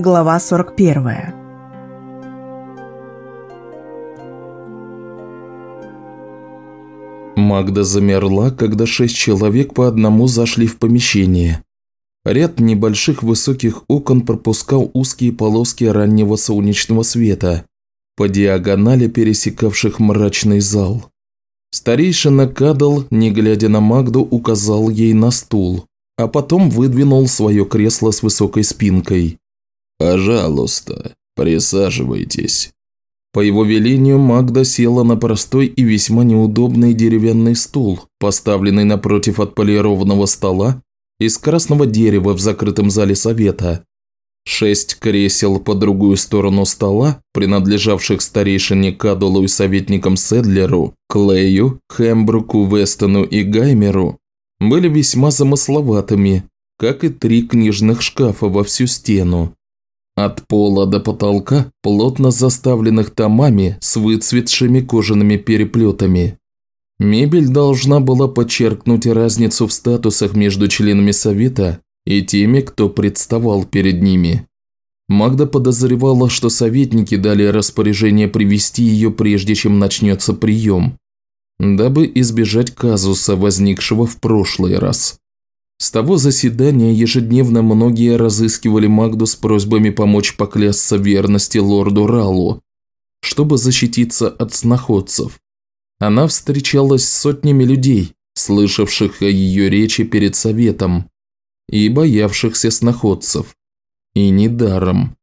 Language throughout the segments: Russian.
Глава 41 Магда замерла, когда шесть человек по одному зашли в помещение. Ряд небольших высоких окон пропускал узкие полоски раннего солнечного света, по диагонали пересекавших мрачный зал. Старейшина Кадал, не глядя на Магду, указал ей на стул, а потом выдвинул свое кресло с высокой спинкой. «Пожалуйста, присаживайтесь». По его велению Магда села на простой и весьма неудобный деревянный стул, поставленный напротив отполированного стола из красного дерева в закрытом зале совета. Шесть кресел по другую сторону стола, принадлежавших старейшине Кадулу и советникам Седлеру, Клею, Хембруку, Вестону и Гаймеру, были весьма замысловатыми, как и три книжных шкафа во всю стену. От пола до потолка, плотно заставленных томами с выцветшими кожаными переплетами. Мебель должна была подчеркнуть разницу в статусах между членами совета и теми, кто представал перед ними. Магда подозревала, что советники дали распоряжение привести ее прежде, чем начнется прием, дабы избежать казуса, возникшего в прошлый раз. С того заседания ежедневно многие разыскивали Магду с просьбами помочь поклясться верности лорду Ралу, чтобы защититься от сноходцев. Она встречалась с сотнями людей, слышавших о ее речи перед советом и боявшихся сноходцев. И недаром.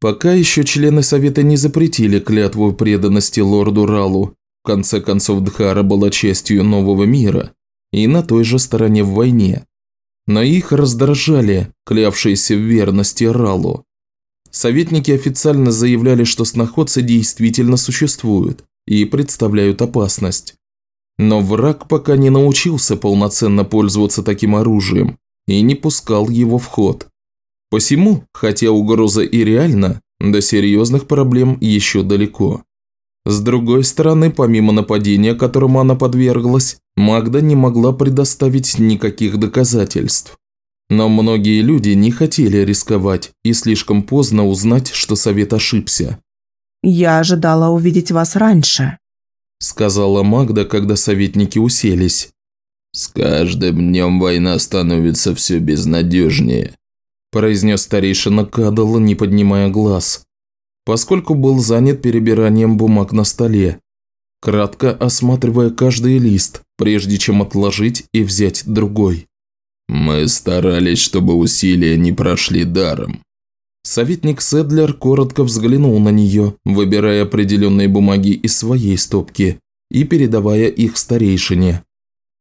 Пока еще члены совета не запретили клятву преданности лорду Ралу, в конце концов Дхара была частью нового мира и на той же стороне в войне но их раздражали клявшиеся в верности Ралу. Советники официально заявляли, что сноходцы действительно существуют и представляют опасность. Но враг пока не научился полноценно пользоваться таким оружием и не пускал его в ход. Посему, хотя угроза и реальна, до серьезных проблем еще далеко. С другой стороны, помимо нападения, которому она подверглась, Магда не могла предоставить никаких доказательств. Но многие люди не хотели рисковать и слишком поздно узнать, что совет ошибся. «Я ожидала увидеть вас раньше», – сказала Магда, когда советники уселись. «С каждым днем война становится все безнадежнее», – произнес старейшина Кадала, не поднимая глаз, поскольку был занят перебиранием бумаг на столе, кратко осматривая каждый лист, прежде чем отложить и взять другой. «Мы старались, чтобы усилия не прошли даром». Советник Седлер коротко взглянул на нее, выбирая определенные бумаги из своей стопки и передавая их старейшине.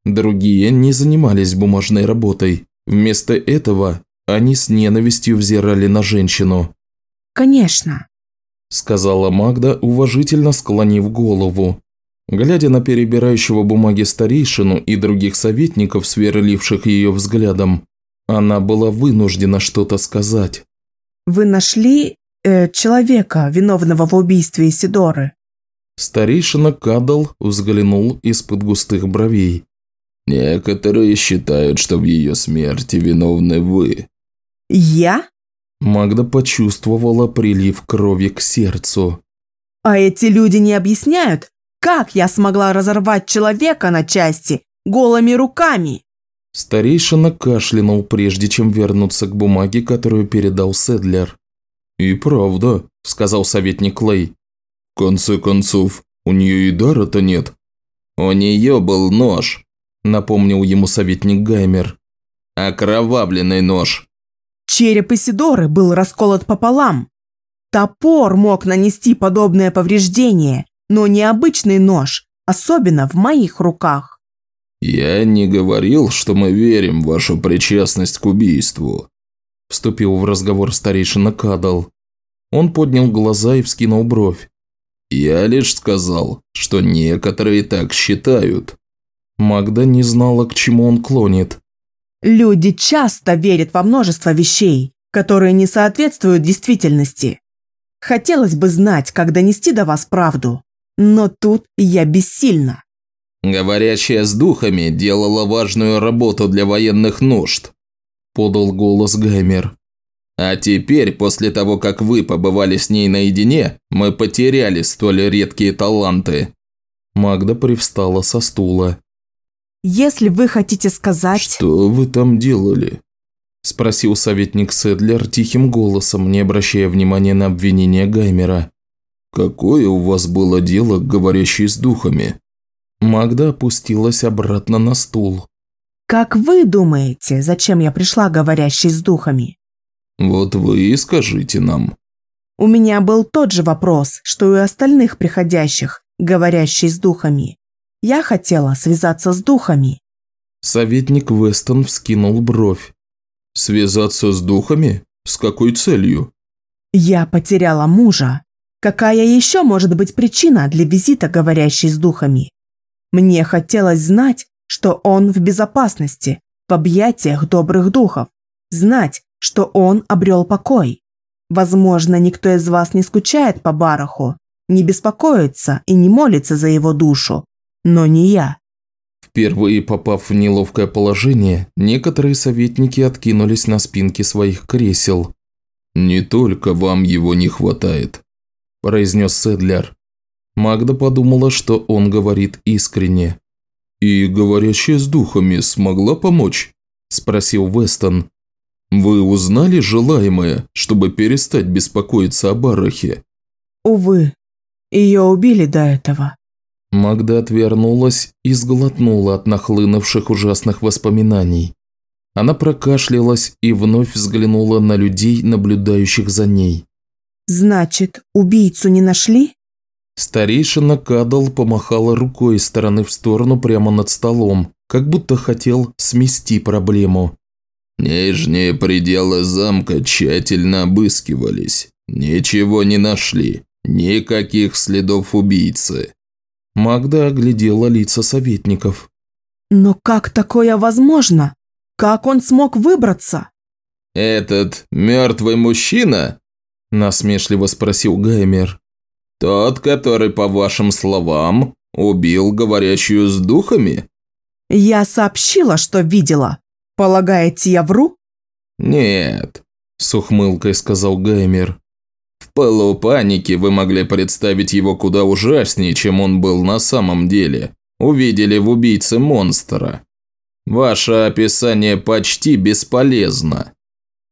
Другие не занимались бумажной работой. Вместо этого они с ненавистью взирали на женщину. «Конечно», – сказала Магда, уважительно склонив голову. Глядя на перебирающего бумаги старейшину и других советников, сверливших ее взглядом, она была вынуждена что-то сказать. «Вы нашли э, человека, виновного в убийстве Исидоры?» Старейшина Кадал взглянул из-под густых бровей. «Некоторые считают, что в ее смерти виновны вы». «Я?» Магда почувствовала прилив крови к сердцу. «А эти люди не объясняют, как я смогла разорвать человека на части голыми руками? Старейшина кашлянул, прежде чем вернуться к бумаге, которую передал Седлер. «И правда», – сказал советник Клей. «В конце концов, у нее и дара-то нет». «У нее был нож», – напомнил ему советник Гаймер. «Окровавленный нож». Череп Исидоры был расколот пополам. Топор мог нанести подобное повреждение, но не обычный нож, особенно в моих руках. «Я не говорил, что мы верим в вашу причастность к убийству», – вступил в разговор старейшина Кадал. Он поднял глаза и вскинул бровь. «Я лишь сказал, что некоторые так считают». Магда не знала, к чему он клонит. «Люди часто верят во множество вещей, которые не соответствуют действительности. Хотелось бы знать, как донести до вас правду но тут я бессильна. Говорящая с духами делала важную работу для военных нужд, подал голос Гаймер. А теперь, после того, как вы побывали с ней наедине, мы потеряли столь редкие таланты». Магда привстала со стула. «Если вы хотите сказать...» «Что вы там делали?» Спросил советник Седлер тихим голосом, не обращая внимания на обвинение Гаймера. «Какое у вас было дело, говорящей с духами?» Магда опустилась обратно на стул. «Как вы думаете, зачем я пришла, говорящей с духами?» «Вот вы и скажите нам». У меня был тот же вопрос, что и у остальных приходящих, говорящий с духами. Я хотела связаться с духами. Советник Вестон вскинул бровь. «Связаться с духами? С какой целью?» Я потеряла мужа. Какая еще может быть причина для визита, говорящей с духами? Мне хотелось знать, что он в безопасности, в объятиях добрых духов. Знать, что он обрел покой. Возможно, никто из вас не скучает по Бараху, не беспокоится и не молится за его душу. Но не я. Впервые попав в неловкое положение, некоторые советники откинулись на спинки своих кресел. «Не только вам его не хватает», – произнес Седлер. Магда подумала, что он говорит искренне. «И говорящая с духами смогла помочь?» – спросил Вестон. «Вы узнали желаемое, чтобы перестать беспокоиться о Барахе?» «Увы, ее убили до этого». Магда отвернулась и сглотнула от нахлынувших ужасных воспоминаний. Она прокашлялась и вновь взглянула на людей, наблюдающих за ней. «Значит, убийцу не нашли?» Старейшина Кадал помахала рукой из стороны в сторону прямо над столом, как будто хотел смести проблему. Нижние пределы замка тщательно обыскивались. Ничего не нашли. Никаких следов убийцы. Магда оглядела лица советников. «Но как такое возможно? Как он смог выбраться?» «Этот мертвый мужчина?» – насмешливо спросил Гаймер. «Тот, который, по вашим словам, убил говорящую с духами?» «Я сообщила, что видела. Полагаете, я вру?» «Нет», – с ухмылкой сказал Гаймер. В пылу паники вы могли представить его куда ужаснее, чем он был на самом деле. Увидели в убийце монстра. Ваше описание почти бесполезно.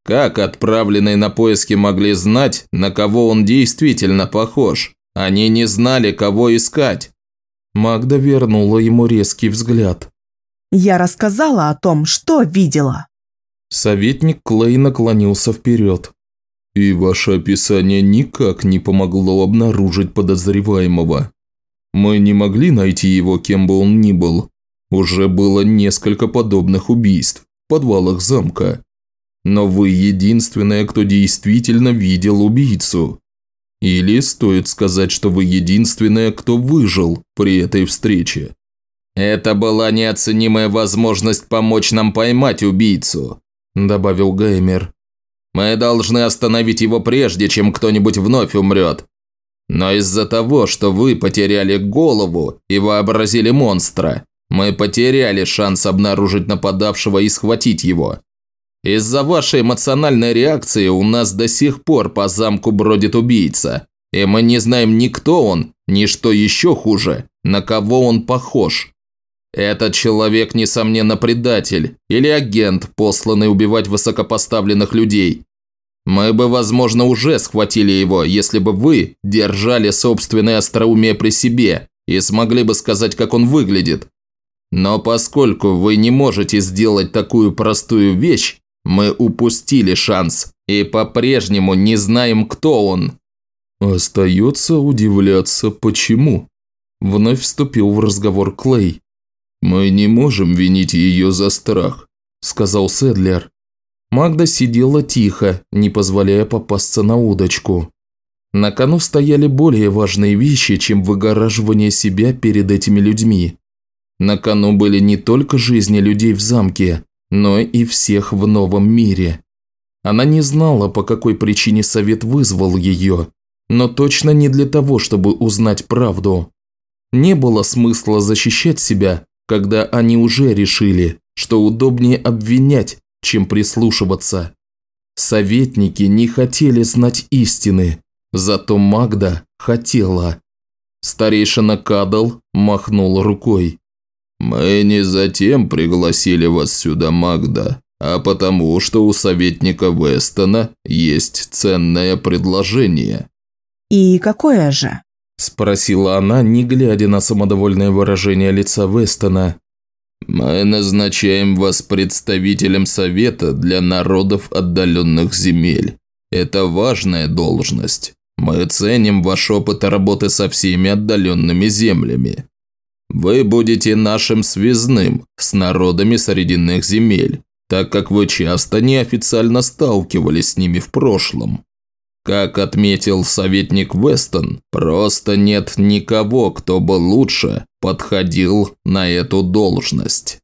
Как отправленные на поиски могли знать, на кого он действительно похож? Они не знали, кого искать. Магда вернула ему резкий взгляд. «Я рассказала о том, что видела». Советник Клей наклонился вперед. И ваше описание никак не помогло обнаружить подозреваемого. Мы не могли найти его, кем бы он ни был. Уже было несколько подобных убийств в подвалах замка. Но вы единственная, кто действительно видел убийцу. Или стоит сказать, что вы единственная, кто выжил при этой встрече. «Это была неоценимая возможность помочь нам поймать убийцу», – добавил Геймер. Мы должны остановить его прежде, чем кто-нибудь вновь умрет. Но из-за того, что вы потеряли голову и вообразили монстра, мы потеряли шанс обнаружить нападавшего и схватить его. Из-за вашей эмоциональной реакции у нас до сих пор по замку бродит убийца, и мы не знаем ни кто он, ни что еще хуже, на кого он похож. Этот человек, несомненно, предатель или агент, посланный убивать высокопоставленных людей. Мы бы, возможно, уже схватили его, если бы вы держали собственное остроумие при себе и смогли бы сказать, как он выглядит. Но поскольку вы не можете сделать такую простую вещь, мы упустили шанс и по-прежнему не знаем, кто он. Остается удивляться, почему. Вновь вступил в разговор Клей. «Мы не можем винить ее за страх», – сказал Седлер. Магда сидела тихо, не позволяя попасться на удочку. На кону стояли более важные вещи, чем выгораживание себя перед этими людьми. На кону были не только жизни людей в замке, но и всех в новом мире. Она не знала, по какой причине совет вызвал ее, но точно не для того, чтобы узнать правду. Не было смысла защищать себя, когда они уже решили, что удобнее обвинять, чем прислушиваться. Советники не хотели знать истины, зато Магда хотела. Старейшина Кадал махнул рукой. «Мы не затем пригласили вас сюда, Магда, а потому, что у советника Вестона есть ценное предложение». «И какое же?» – спросила она, не глядя на самодовольное выражение лица Вестона. «Мы назначаем вас представителем Совета для народов отдаленных земель. Это важная должность. Мы ценим ваш опыт работы со всеми отдаленными землями. Вы будете нашим связным с народами Срединных земель, так как вы часто неофициально сталкивались с ними в прошлом. Как отметил советник Вестон, просто нет никого, кто бы лучше подходил на эту должность.